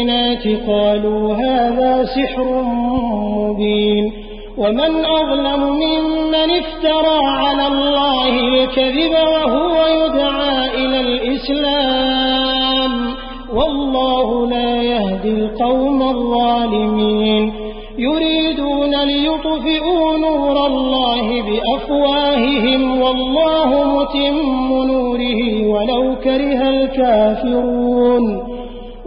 بالبينات قالوا هذا سحر مبين. ومن أظلم ممن افترى على الله الكذب وهو يدعى إلى الإسلام. والله لا يهدي القوم الظالمين. يريدون ليطفئوا نور الله بأفواههم. والله متم نوره ولو كره الكافرون.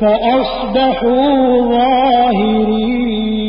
فأصبحوا ظاهرين.